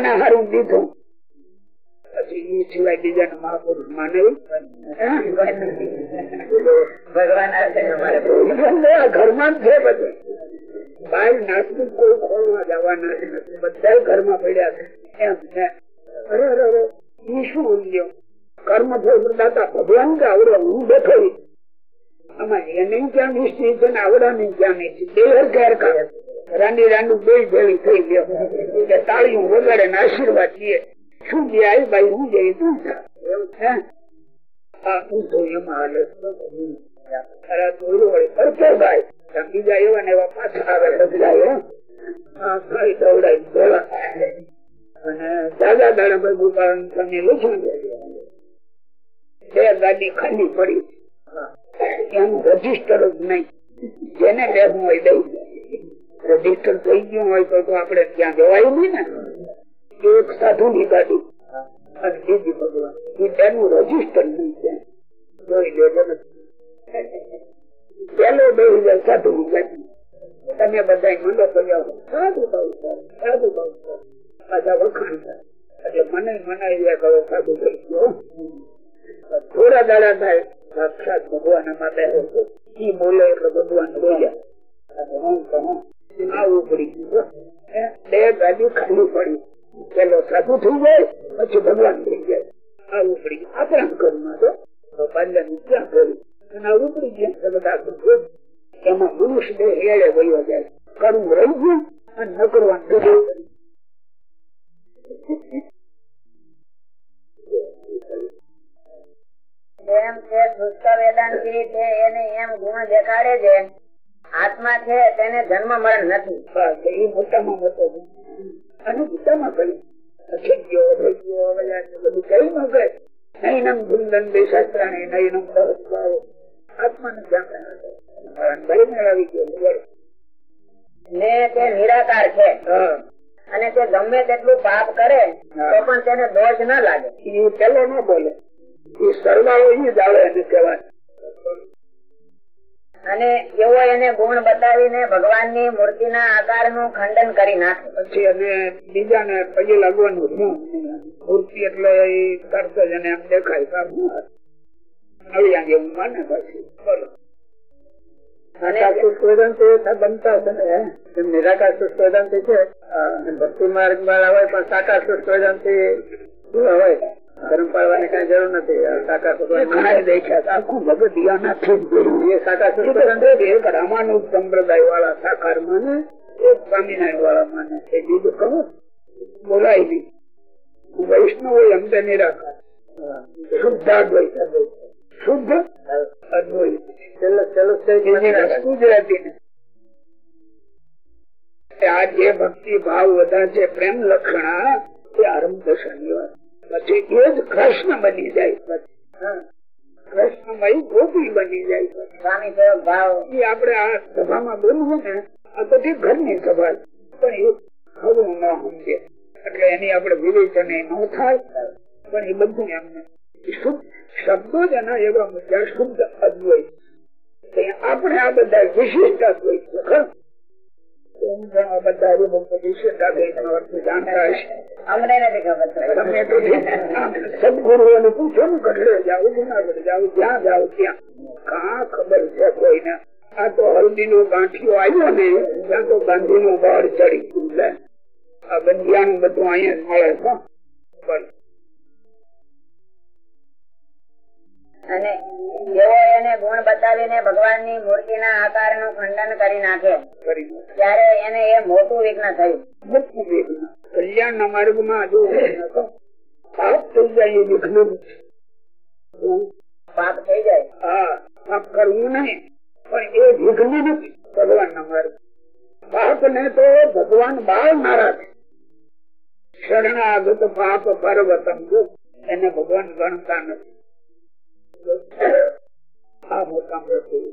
Speaker 1: ને હારું દીધું. પછી એ સિવાય મહાપુરુષ માને.
Speaker 2: ભગવાન
Speaker 1: ઘરમાં છે બધું. બહાર નાસ્તિક કોઈ ખોળવા જવાના જ બધા ઘરમાં પડ્યા છે. અરે અરે અરે. ઈ શું સમજ્યો કર્મ ફળ ભગવાન કે આવડે? હું બેઠો આમાં એને ક્યાં નિશ્ચિત છે ને આવડા ની ક્યાં નિશ્ચિત બે હરખા હરખા રાંડી રાંડું બે ભેળી થઈ ગયો. કે તાળીઓ વગાડે ને આશીર્વાદ દે શું જે આવી બાઈ, હું જઈ તું એવું છે? આ ઊંધો એમાં હાલે અરે દોડો વળી કરતો ભાઈ. બીજા એવા ને એવા પાછા આવે ખાલી પડી. એનું રજિસ્ટર જ નહીં. જેને બેસવું હોય દઉં રજિસ્ટર થઈ હોય તો આપડે ત્યાં જવાયું ને. એક સાધુ ની ગાડી. અને બીજી ભગવાન. એ રજિસ્ટર નહીં જોઈ લેજો. પેલો બે હજાર સાધુ તમે બધા મંડો કર્યો સાધુ ભાવ સાધુ ભાવ એટલે મને મનાઈ કરો સાધુ થઈ થોડા દાડા થાય, સાક્ષાત ભગવાન માટે ઈ બોલે એટલે ભગવાન બોલ્યા આવું પડી બે ગાડી ખાલી પડી. પેલો સાધુ થઈ જાય, પછી ભગવાન થઈ જાય. આવું પડી આપણા ઘરમાં તો પાંડા ની ક્યાં કર્યું અને આવું પડી ગયા બધા એમાં મનુષ્ય દેહ હેળે વયો જાય. કરવું રહી ગયું અને ન કરવાનું
Speaker 2: એમ છે શુષ્ક વેદાંતિ છે એને એમ ગુણ દેખાડે છે. આત્મા છે તેને જન્મ મરણ નથી.
Speaker 1: એ મોટામાં મોટો અને ગીતામાં કહ્યું અખિગ્યો ભગ્યો બધું કઈ ન કહે નૈનમ દેશાસ્ત્રાણી નૈનમ દહસ્વાઓ આત્માને જાણે ભરી ગયો
Speaker 2: ને તે નિરાકાર છે. અને તે ગમે તેટલું પાપ કરે તો પણ તેને દોષ ન લાગે.
Speaker 1: એ પેલો ન બોલે. એ સરવાળો એ જ આવે એને કહેવાય
Speaker 2: અને એવો એને ગુણ બતાવીને ના આકારનું ખંડન કરી નાખે.
Speaker 1: પછી અને બીજા ને પગે લાગવાનું મૂર્તિ એટલે એ તરત જ એને એમ દેખાય? નળિયા જેવું માને પછી બોલો.
Speaker 3: સાકાર શુષ્ક વેદાંતિ બનતા છે ને એમ નિરાકાર શુષ્ક વેદાંતિ છે ભક્તિ માર્ગ વાળા હોય પણ સાકાર શુષ્ક વેદાંતિ હોય ધર્મ પાડવાની કઈ જરૂર નથી. સાકાર
Speaker 1: એ
Speaker 3: ભગવાન
Speaker 1: ઘણા દેખ્યા હતા. આખું ભગવદિયાનાથી જ જોયું.
Speaker 3: એ સાકાર શુષ્ક
Speaker 1: એ તો
Speaker 3: વેદાંતિ
Speaker 1: એક રામાનુજ સંપ્રદાય વાળા સાકાર માને એક સ્વામિનારાયણ વાળા માને એ બીજું કહો બોલાય નહીં. વૈષ્ણવ હોય એમ નિરાકાર. શુદ્ધાદ્વૈત અદ્વૈત શુદ્ધ. આ જે ભક્તિ ભાવ બધા છે, પ્રેમ લક્ષણા, એ આરંભ દશાની વાત. પછી એ જ કૃષ્ણ બની જાય કૃષ્ણમય ગોપી બની જાય
Speaker 2: સ્વામી ભાવ
Speaker 1: એ આપણે આ સભામાં બોલવું ને, આ બધી ઘરની સભા પણ એ ખરું ન સમજે. એટલે એની આપણે વિવેચન ન થાય. પણ એ બધું એમને શબ્દો જ એના એવા મુદ્દા શુદ્ધ અદ્વૈત આપણે આ બધા વિશિષ્ટ અદ્વૈત ખરું? પણ બધા અર્થ જાણતા હશે. તો પૂછો ને કટલે જાઓ જુનાગઢ જાઓ જ્યાં જાઓ ત્યાં. કા ખબર છે કોઈને? આ તો હલ્દી નો ગાંઠિયો આવ્યો ને ત્યાં તો ગાંધી નું બળ ચડી ગયું આ બંધિયાનું બધું અહીંયા મળે છે
Speaker 2: અને એવો એને ગુણ બતાવીને ભગવાનની મૂર્તિના આકારનું ખંડન કરી નાખે. ત્યારે એને એ મોટું વિઘ્ન થયું.
Speaker 1: મોટું વિઘ્ન. કલ્યાણ ના માર્ગમાં જો પાપ થઈ જાય એ વિઘ્ન
Speaker 2: પાપ થઈ જાય.
Speaker 1: હા પાપ કરવું નહીં પણ એ વિઘ્ન નથી ભગવાન ના માર્ગ. પાપ ને તો ભગવાન બાળનારા છે. શરણાગત પાપ પર્વતમ એને ભગવાન ગણતા નથી. આ મોટા મોટું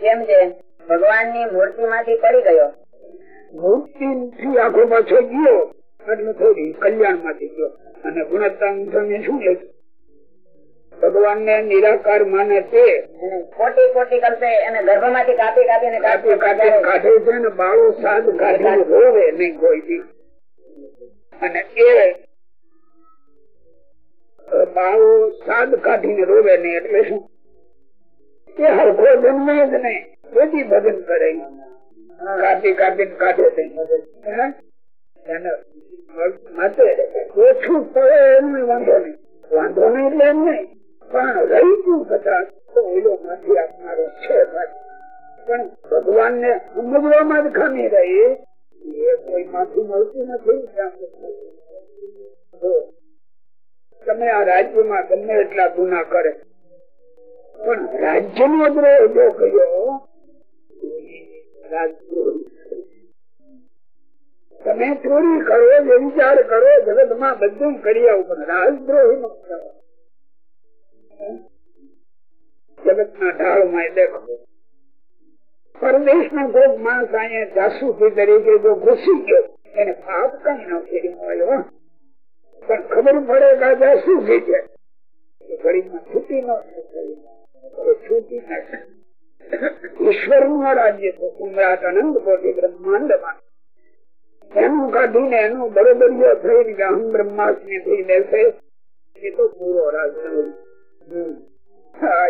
Speaker 2: કેમ છે? ભગવાનની મૂર્તિ માંથી પડી ગયો.
Speaker 1: મૂર્તિ થી આખો પાછો ગયો. એટલે થોડી કલ્યાણમાંથી ગયો. અને ગુણવત્તા શું લે ભગવાન ને નિરાકાર માને તે
Speaker 2: ખોટી કોટી કરશે અને એને ગર્ભમાંથી કાપી કાપી ને
Speaker 1: કાપી કાપી. કાઢે છે ને બાળો સાધ કાઢી હોવે નહીં કોઈ અને એ બાળો સાદ કાઢીને રોવે નહીં એટલે શું? એ હરખો જન્મે જ નહીં. બધી ભજન કરે. કાપી કાપી કાઢે ઓછું પડે એનું વાંધો નહીં. વાંધો નહીં એટલે નહીં. પણ રહી ગયું કદાચ તો ઓલો માંથી છે. પણ ભગવાન ને સમજવામાં જ ખામી રહી. એ કોઈ માંથી મળતું નથી. તમે આ રાજ્યમાં ગમે એટલા ગુના કરે. પણ રાજ્ય નો દ્રોહ જો કર્યો. તમે ચોરી કરો વિચાર કરો જગતમાં બધું કરી આવું પણ રાજદ્રોહી નો જગત ના ઢાળમાં દેખો. પરદેશ નો કોઈક માણસ અહીંયા જાસૂસી તરીકે જો ઘૂસી ગયો, એને પાપ કઈ ન ફેરી મળ્યો પણ ખબર પડે કે છે. એ ઘડીમાં છૂટી ન. છૂટી ના શકે. ઈશ્વરનું રાજ્ય છે ઉમરાટ અનંત પોતે બ્રહ્માંડમાં એનું કાઢીને એનું બરોબરીઓ થઈને અહમ બ્રહ્માસ્મી થઈ બેસે. એ તો પૂરો રાજ હા